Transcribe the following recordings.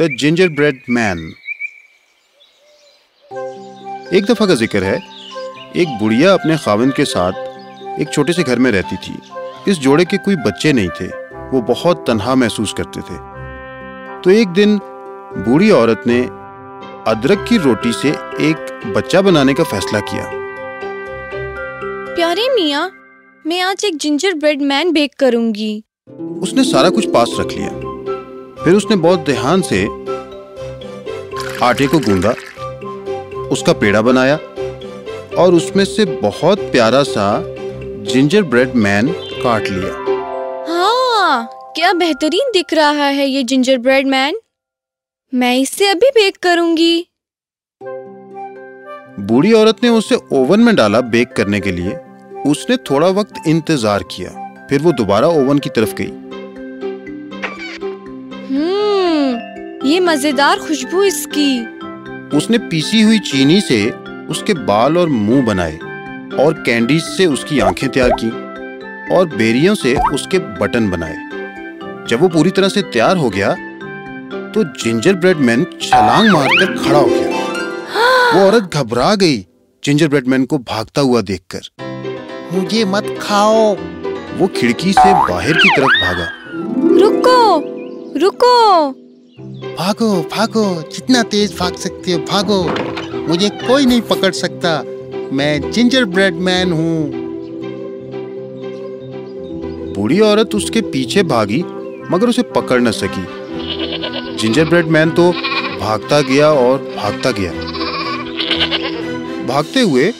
The ginger bread man. एक दफ़ा का ज़िक्र है एक बुढ़िया अपने खाविंद के साथ एक छोटे से घर में रहती थी। इस जोड़े के कोई बच्चे नहीं थे वो बहुत तनहा महसूस करते थे। तो एक दिन बूढ़ी औरत ने अदरक की रोटी से एक बच्चा बनाने का फैसला किया। प्यारे मियाँ मैं आज एक जिंजर ब्रेड मैन बेक करूँगी। उसने सारा कुछ पास रख लिया। फिर उसने बहुत ध्यान से आटे को गूंदा उसका पेड़ा बनाया और उसमें से बहुत प्यारा सा जिंजर ब्रेड मैन काट लिया। हाँ क्या बेहतरीन दिख रहा है ये जिंजर ब्रेड मैन। मैं इसे अभी बेक करूँगी। बूढ़ी औरत ने उसे ओवन में डाला बेक करने के लिए। उसने थोड़ा वक्त इंतज़ार किया फिर वो दोबारा ओवन की तरफ़ गई। ये मज़ेदार खुशबू इसकी। उसने पीसी हुई चीनी से उसके बाल और मुँह बनाए और कैंडीज से उसकी आँखें तैयार की और बेरियों से उसके बटन बनाए। जब वो पूरी तरह से तैयार हो गया तो जिंजर ब्रेड मैन छलांग मारकर खड़ा हो गया। वो औरत घबरा गई जिंजर ब्रेड मैन को भागता हुआ देखकर। मुझे मत खाओ। वो खिड़की से बाहर की तरफ़ भागा। रुको रुको। भागो भागो जितना तेज भाग सकते हो भागो। मुझे कोई नहीं पकड़ सकता। मैं जिंजर ब्रेड मैन हूँ। बूढ़ी औरत उसके पीछे भागी मगर उसे पकड़ न सकी। जिंजर ब्रेड मैन तो भागता गया और भागता गया। भागते हुए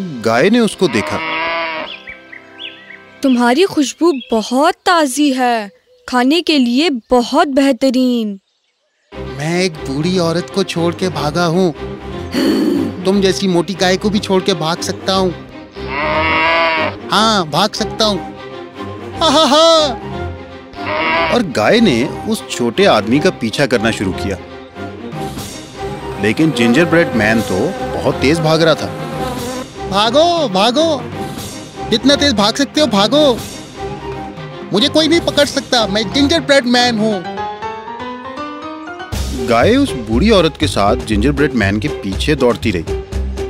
गाय ने उसको देखा। तुम्हारी खुशबू बहुत ताजी है। खाने के लिए बहुत बेहतरीन। मैं एक बूढ़ी औरत को छोड़ के भागा हूँ। तुम जैसी मोटी गाय को भी छोड़ के भाग सकता हूँ। हाँ भाग सकता हूँ। और गाय ने उस छोटे आदमी का पीछा करना शुरू किया। लेकिन जिंजर ब्रेड मैन तो बहुत तेज भाग रहा था। भागो भागो। जितना तेज भाग सकते हो? भागो। मुझे कोई नहीं पकड़ सकता। मैं जिंजर ब्रेड मैन हूँ। गाय उस बूढ़ी औरत के साथ जिंजर ब्रेड मैन के पीछे दौड़ती रही,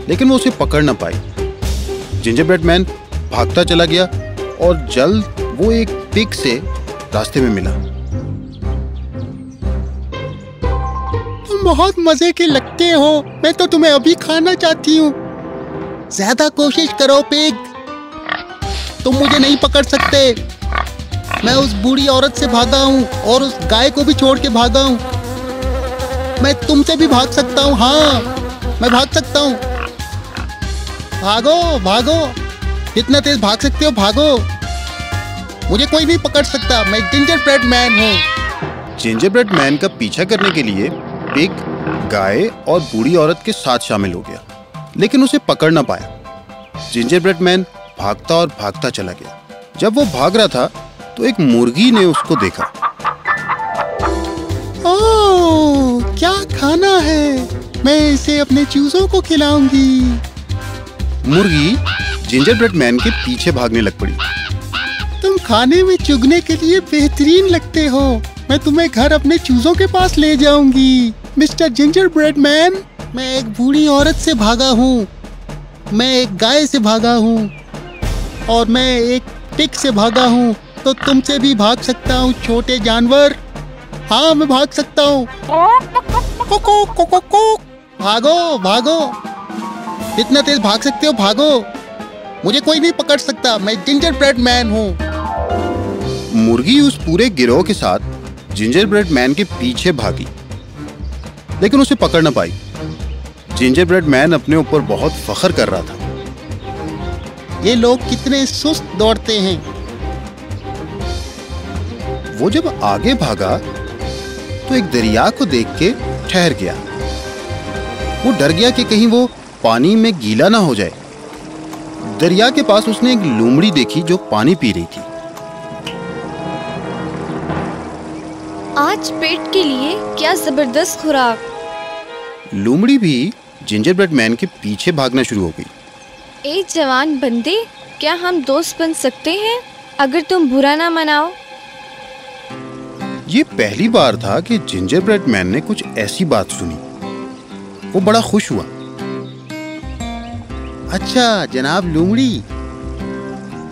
लेकिन वो उसे पकड़ ना पाई। जिंजर ब्रेड मैन भागता चला गया और जल्द वो एक पिग से रास्ते में मिला। तुम बहुत मज़े के लगते हो, मैं तो तुम्हें अभी खाना चाहती हूँ। ज़्यादा कोशिश करो, पिग। तुम मुझे नहीं पकड़ सकते। मैं उस बूढ़ी औरत से भागा हूँ और उस गाय को भी छोड़ के भागा हूँ। मैं तुमसे भी भाग सकता हूँ हाँ। मैं भाग सकता हूँ। भागो भागो। जितना तेज भाग सकते हो भागो। मुझे कोई नहीं पकड़ सकता। मैं जिंजर ब्रेड मैन हूँ। जिंजर ब्रेड मैन का पीछा करने के लिए पिग गाय और बूढ़ी औरत के साथ शामिल हो गया लेकिन उसे पकड़ ना पाया। जिंजर ब्रेड मैन भागता और भागता चला गया। जब वो भाग रहा था तो एक मुर्गी ने उसको देखा। ओह! क्या खाना है? मैं इसे अपने चूजों को खिलाऊँगी। मुर्गी जिंजर ब्रेड मैन के पीछे भागने लग पड़ी। तुम खाने में चुगने के लिए बेहतरीन लगते हो। मैं तुम्हें घर अपने चूजों के पास ले जाऊँगी। मिस्टर जिंजर ब्रेड मैन मैं एक बूढ़ी औरत से भागा हूँ। मैं एक गाय से भागा हूँ। और मैं एक टिक से भागा हूँ। तो तुमसे भी भाग सकता हूँ छोटे जानवर। हाँ मैं भाग सकता हूँ। भागो भागो। जितना तेज भाग सकते हो? भागो। मुझे कोई नहीं पकड़ सकता। मैं जिंजर ब्रेड मैन हूँ। मुर्गी उस पूरे गिरोह के साथ जिंजर ब्रेड मैन के पीछे भागी लेकिन उसे पकड़ न पाई। जिंजर ब्रेड मैन अपने ऊपर बहुत फखर कर रहा था। ये लोग कितने सुस्त दौड़ते हैं। वो जब आगे भागा तो एक दरिया को देख के ठहर गया। वो डर गया कि कहीं वो पानी में गीला ना हो जाए। दरिया के पास उसने एक लोमड़ी देखी जो पानी पी रही थी। आज पेट के लिए क्या ज़बरदस्त खुराक? लोमड़ी भी जिंजर ब्रेड मैन के पीछे भागना शुरू हो गई। एक जवान बंदे क्या हम दोस्त बन सकते हैं? अगर तुम बुरा ना मनाओ। ये पहली बार था कि जिंजर ब्रेड मैन ने कुछ ऐसी बात सुनी। वो बड़ा खुश हुआ। अच्छा जनाब लूमड़ी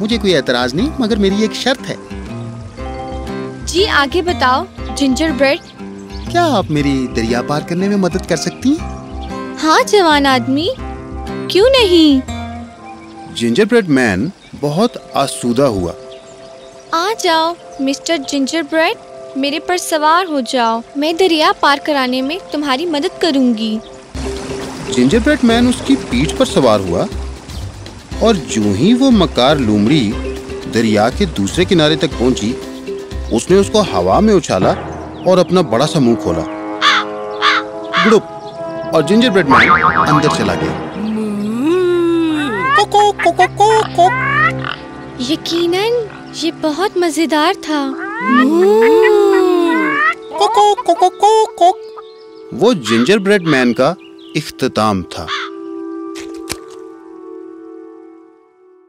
मुझे कोई एतराज़ नहीं मगर मेरी एक शर्त है। जी आगे बताओ जिंजर ब्रेड क्या आप मेरी दरिया पार करने में मदद कर सकती हैं? हाँ जवान आदमी क्यों नहीं? जिंजर ब्रेड मैन बहुत आसूदा हुआ। आ जाओ मिस्टर जिंजर ब्रेड मेरे पर सवार हो जाओ। मैं दरिया पार कराने में तुम्हारी मदद करूँगी। जिंजर ब्रेड मैन उसकी पीठ पर सवार हुआ और जो ही वो मकार लूमड़ी दरिया के दूसरे किनारे तक पहुँची उसने उसको हवा में उछाला और अपना बड़ा सा मुँह खोला। ग्रुप और जिंजर ब्रेड मैन अंदर चला गया। कोको कोको कोको यकीनन ये बहुत मज़ेदार था। वो जिंजर ब्रेड मैन का इख्तिताम था।